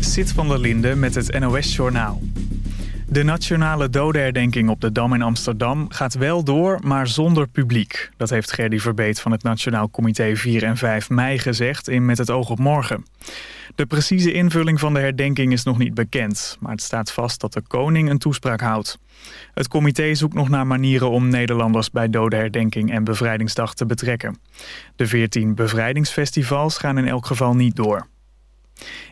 Sit van der Linde met het NOS-journaal. De nationale dodenherdenking op de Dam in Amsterdam gaat wel door, maar zonder publiek. Dat heeft Gerdy Verbeet van het Nationaal Comité 4 en 5 mei gezegd in Met het oog op morgen. De precieze invulling van de herdenking is nog niet bekend, maar het staat vast dat de koning een toespraak houdt. Het comité zoekt nog naar manieren om Nederlanders bij dodenherdenking en bevrijdingsdag te betrekken. De 14 bevrijdingsfestivals gaan in elk geval niet door.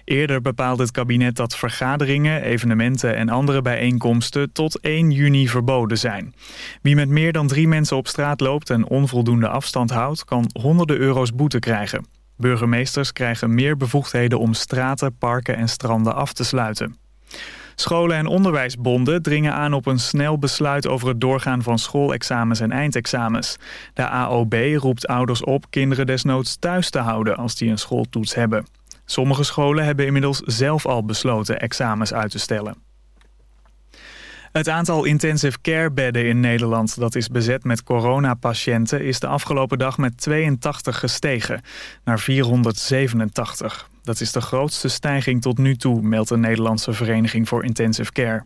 Eerder bepaalde het kabinet dat vergaderingen, evenementen en andere bijeenkomsten tot 1 juni verboden zijn. Wie met meer dan drie mensen op straat loopt en onvoldoende afstand houdt, kan honderden euro's boete krijgen. Burgemeesters krijgen meer bevoegdheden om straten, parken en stranden af te sluiten. Scholen en onderwijsbonden dringen aan op een snel besluit over het doorgaan van schoolexamens en eindexamens. De AOB roept ouders op kinderen desnoods thuis te houden als die een schooltoets hebben. Sommige scholen hebben inmiddels zelf al besloten examens uit te stellen. Het aantal intensive care bedden in Nederland dat is bezet met coronapatiënten is de afgelopen dag met 82 gestegen naar 487. Dat is de grootste stijging tot nu toe, meldt de Nederlandse Vereniging voor Intensive Care.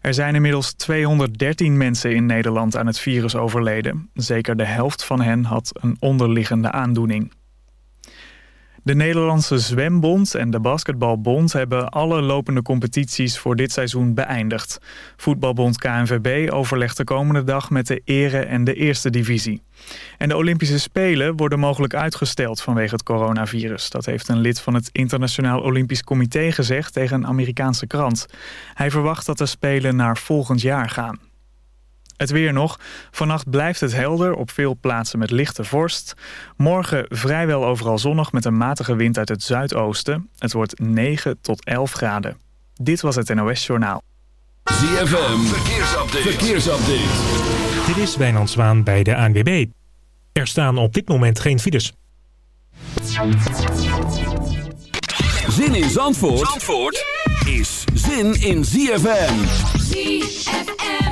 Er zijn inmiddels 213 mensen in Nederland aan het virus overleden. Zeker de helft van hen had een onderliggende aandoening. De Nederlandse Zwembond en de Basketbalbond hebben alle lopende competities voor dit seizoen beëindigd. Voetbalbond KNVB overlegt de komende dag met de ere en de eerste divisie. En de Olympische Spelen worden mogelijk uitgesteld vanwege het coronavirus. Dat heeft een lid van het Internationaal Olympisch Comité gezegd tegen een Amerikaanse krant. Hij verwacht dat de Spelen naar volgend jaar gaan. Het weer nog. Vannacht blijft het helder, op veel plaatsen met lichte vorst. Morgen vrijwel overal zonnig met een matige wind uit het zuidoosten. Het wordt 9 tot 11 graden. Dit was het NOS Journaal. ZFM, verkeersupdate. verkeersupdate. Dit is Wijnand Zwaan bij de ANWB. Er staan op dit moment geen files. Zin in Zandvoort, Zandvoort is zin in ZFM. ZFM.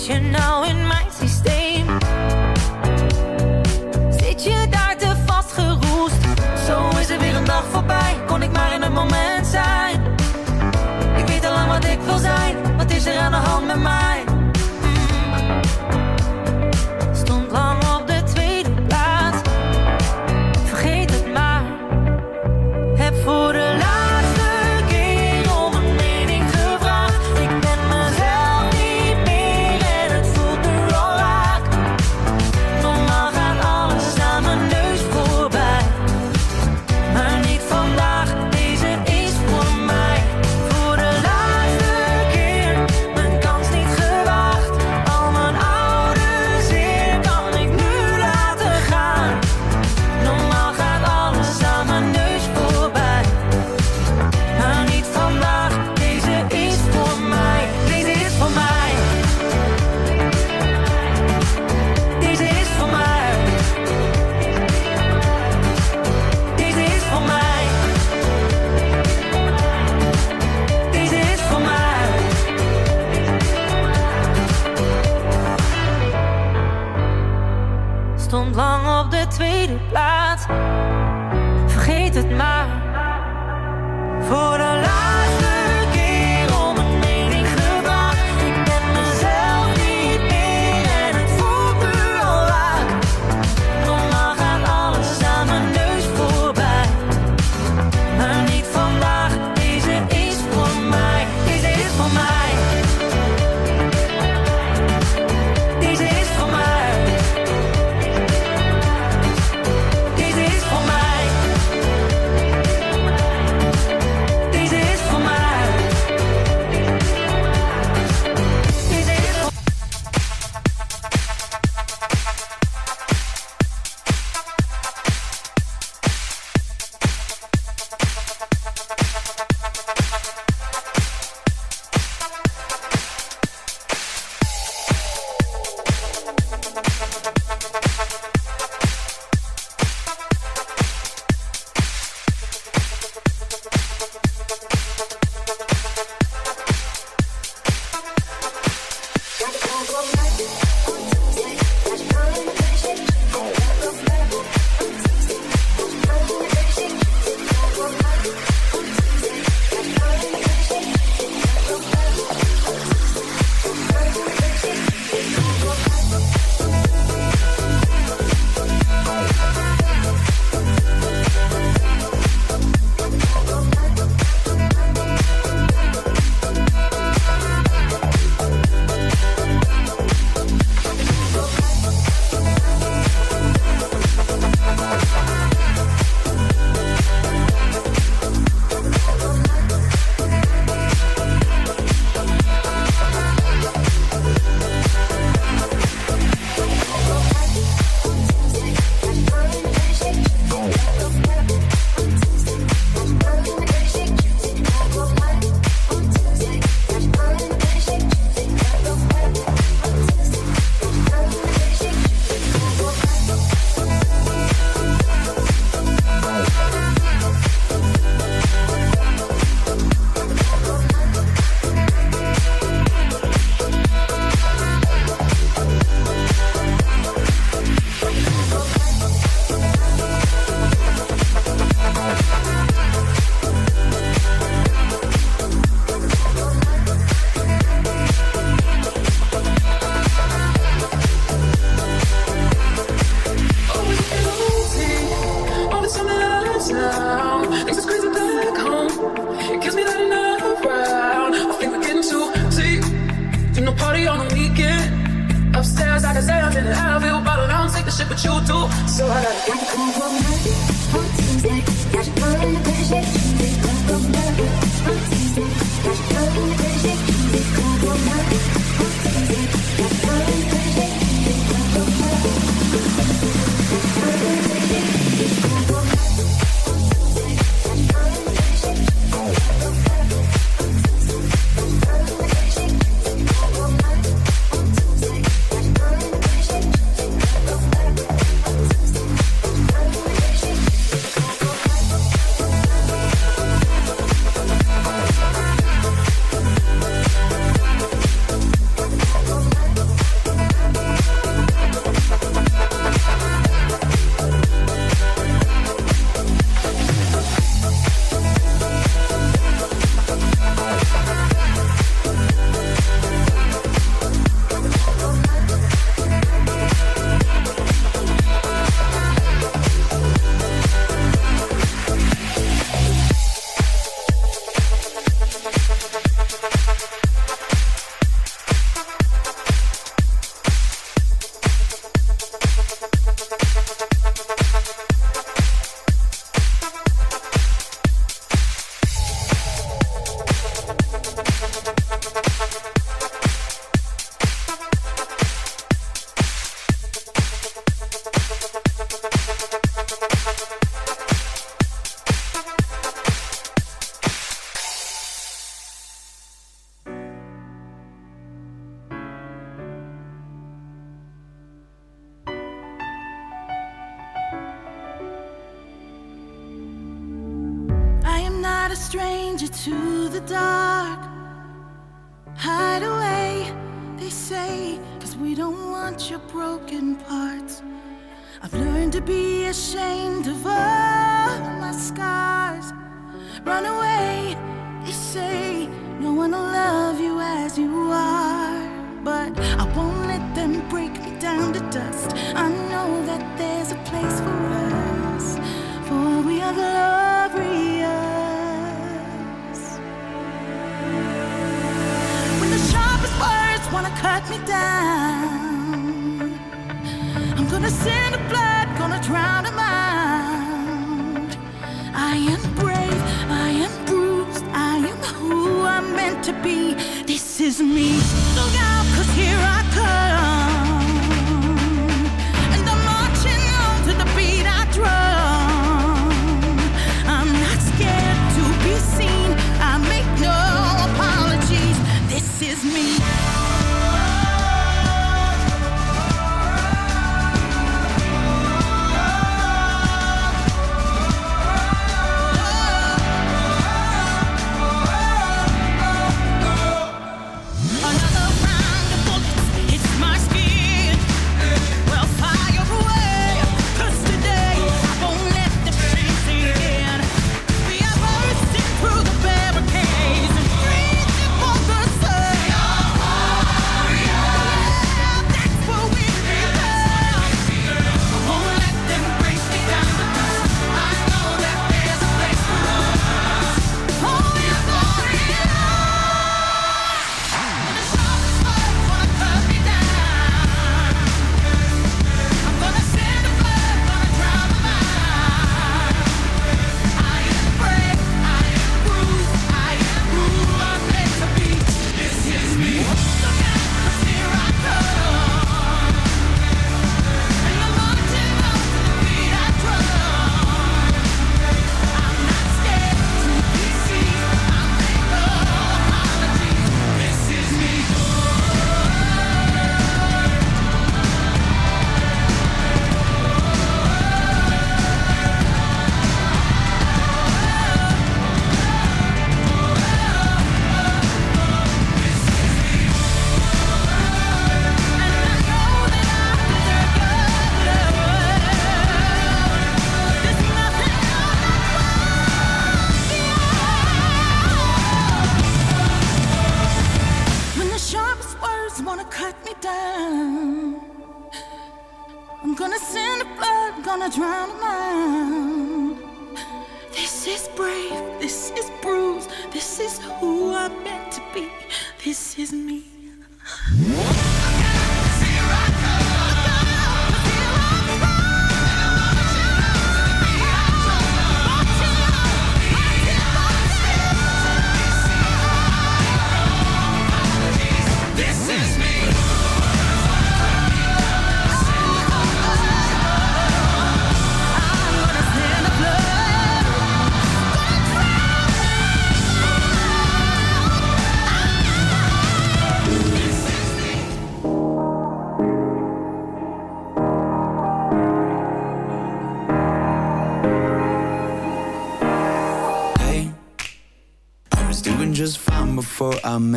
Wat zit je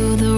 To the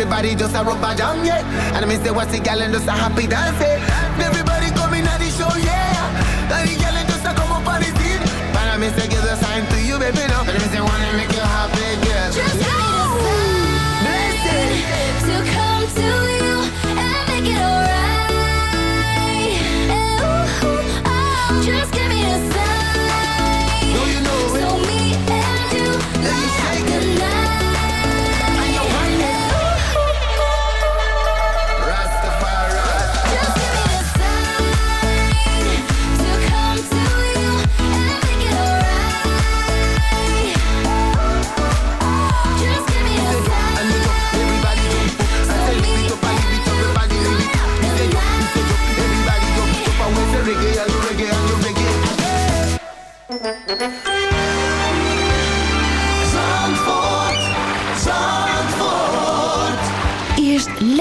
everybody just a rubber jam, yeah. And I me say, what's the gal and just a happy dance, yeah.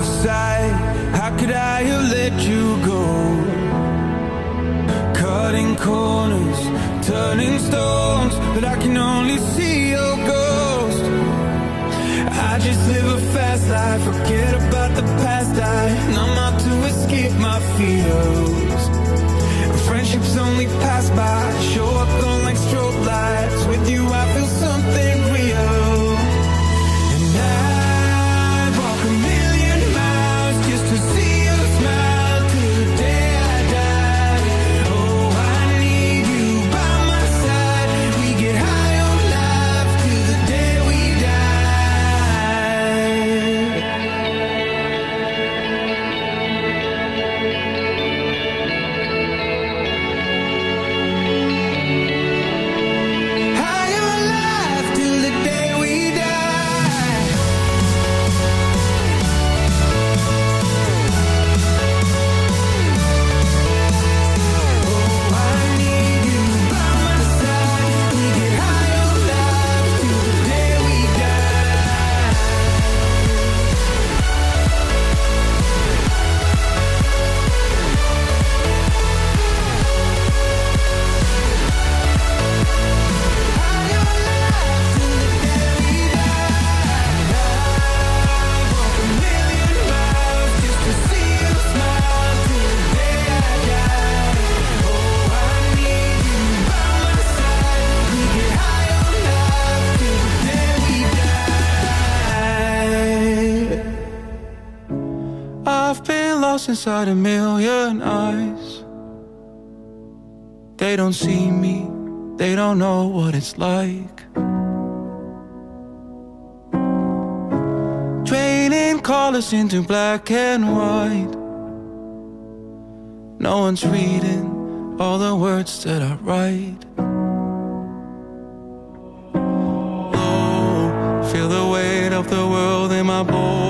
of sight. How could I have let you go? Cutting corners, turning stones, but I can only see your ghost. I just live a fast life, forget about the past. I numb out to escape my fears. Friendships only pass by, show up gone inside a million eyes. They don't see me, they don't know what it's like. Draining colors into black and white. No one's reading all the words that I write. Oh, feel the weight of the world in my bones.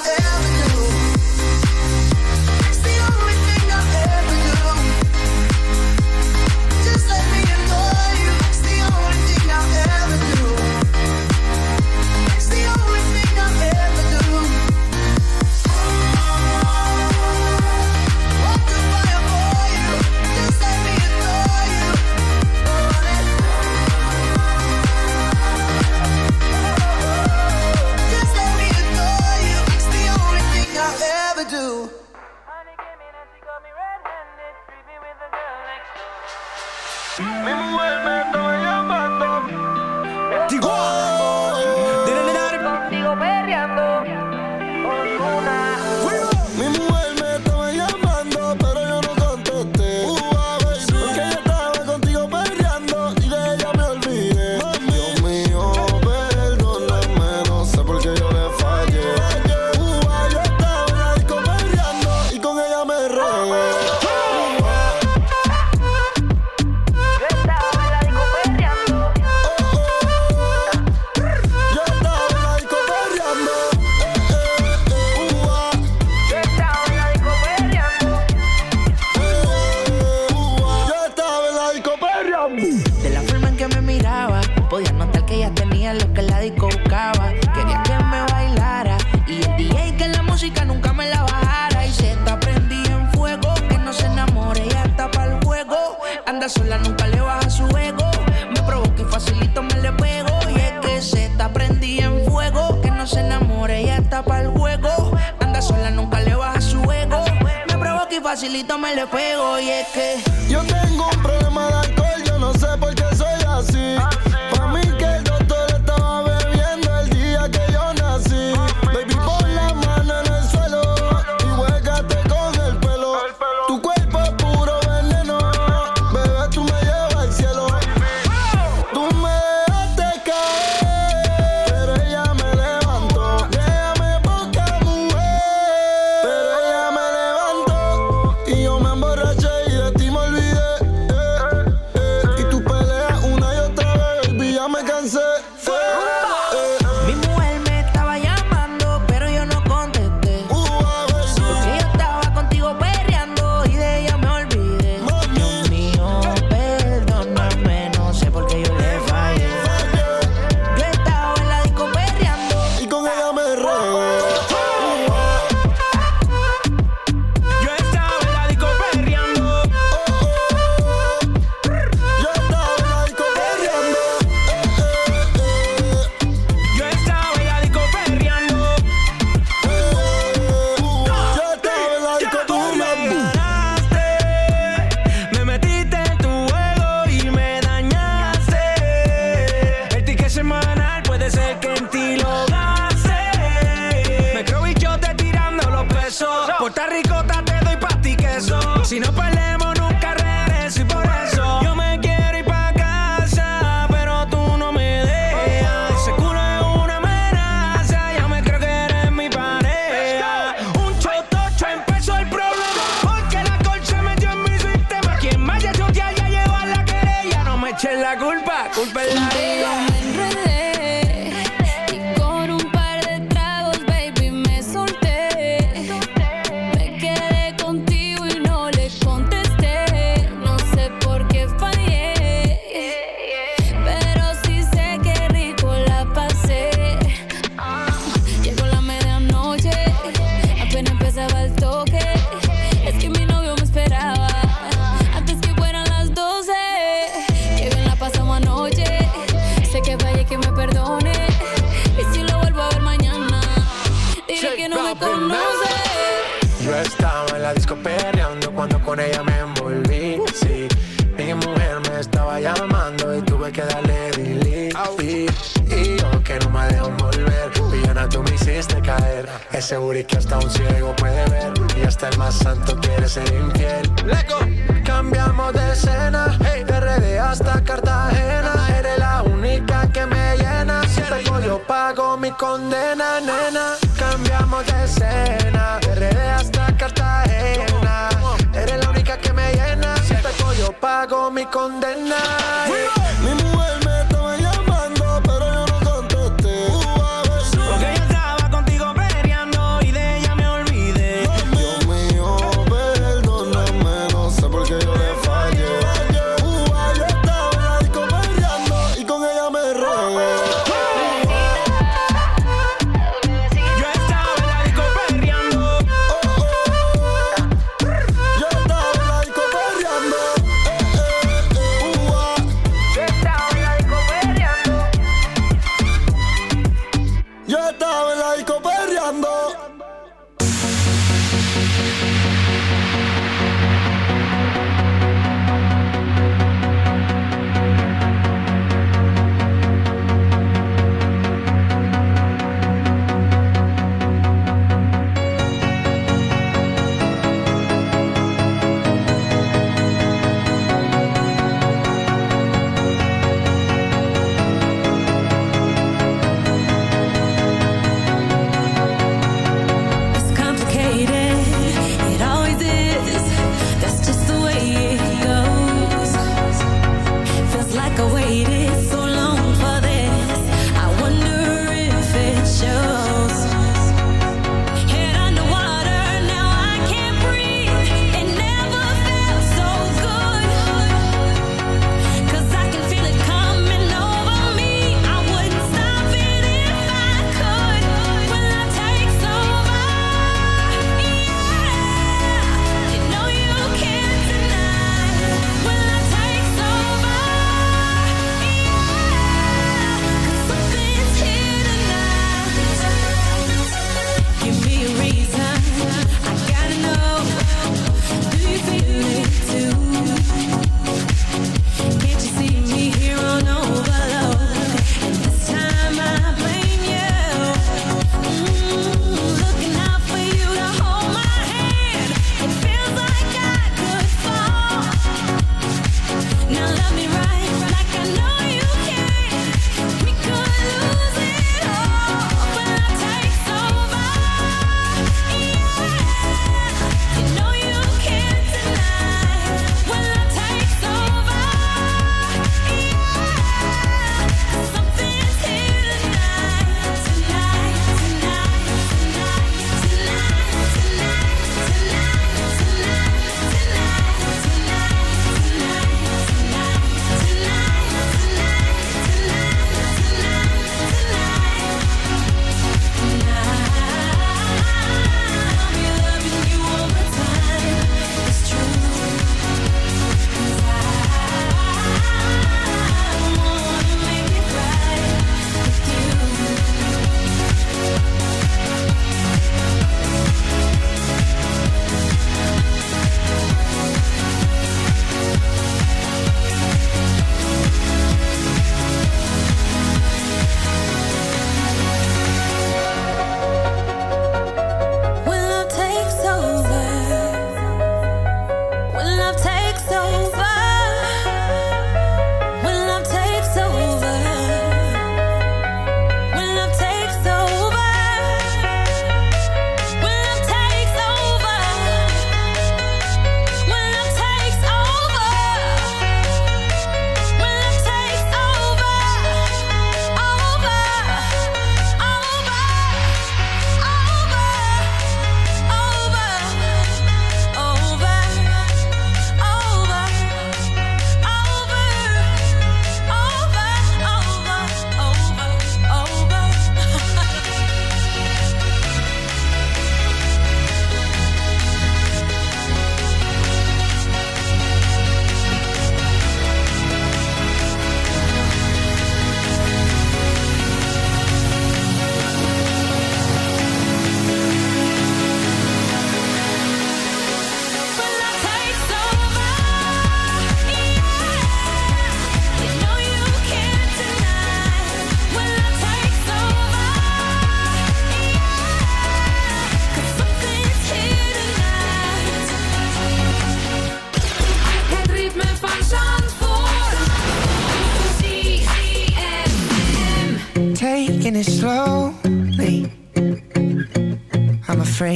I've ever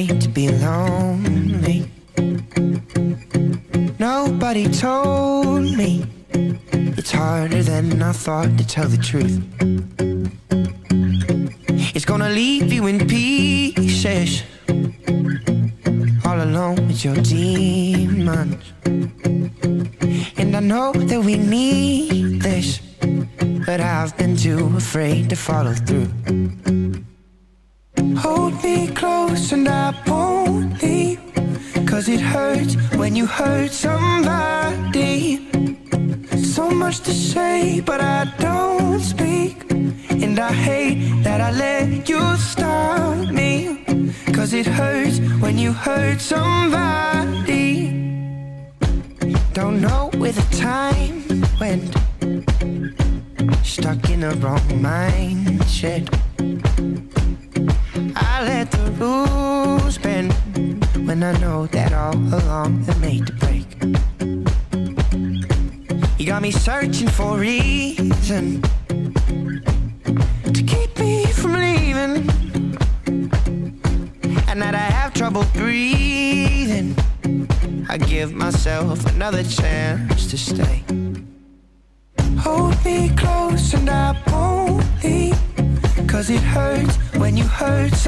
to be lonely. Nobody told me it's harder than I thought to tell the truth.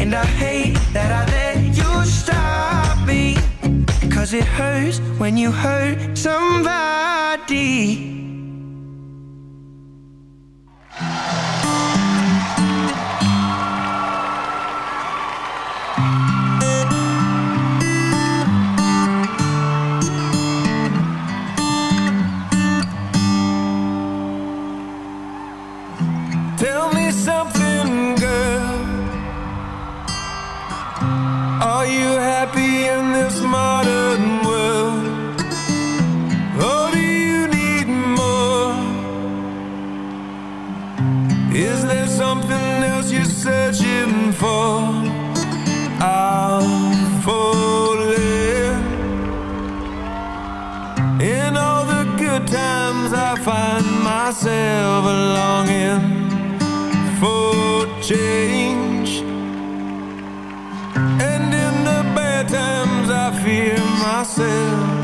And I hate that I let you stop me. Cause it hurts when you hurt somebody. I find myself longing for change. And in the bad times, I fear myself.